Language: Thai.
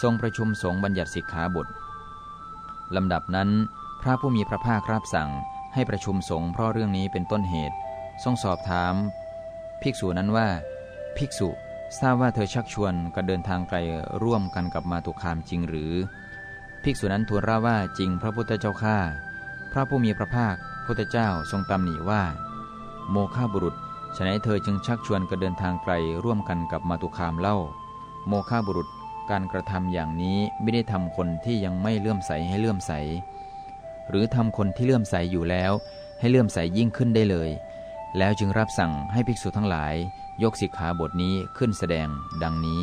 ทรงประชุมสงฆ์บัญญัติสิกขาบทลำดับนั้น พระผู้มีพระภาครับสั่งให้ประชุมสงฆ์เพราะเรื่องนี้เป็นต้นเหตุ ทรงสอบถาม ภิกษุนั้นว่า ภิกษุทราบว่าเธอชักชวนกันเดินทางไกลร่วมกันกับมาตุคามจริงหรือ ภิกษุนั้นทูลราว่าจริงพระพุทธเจ้าข้าพระผู้มีพระภาคพุทธเจ้าทรงตำหนิว่า โมฆะบุรุษฉนัยเธอจึงชักชวนกันเดินทางไกลร่วมกันกับมาตุคามเล่า โมฆะบุรุษ การกระทำอย่างนี้ไม่ได้ทำคนที่ยังไม่เลื่อมใสให้เลื่อมใส หรือทำคนที่เลื่อมใสอยู่แล้ว ให้เลื่อมใสยิ่งขึ้นได้เลย แล้วจึงรับสั่งให้ภิกษุทั้งหลาย ยกสิกขาบทนี้ขึ้นแสดงดังนี้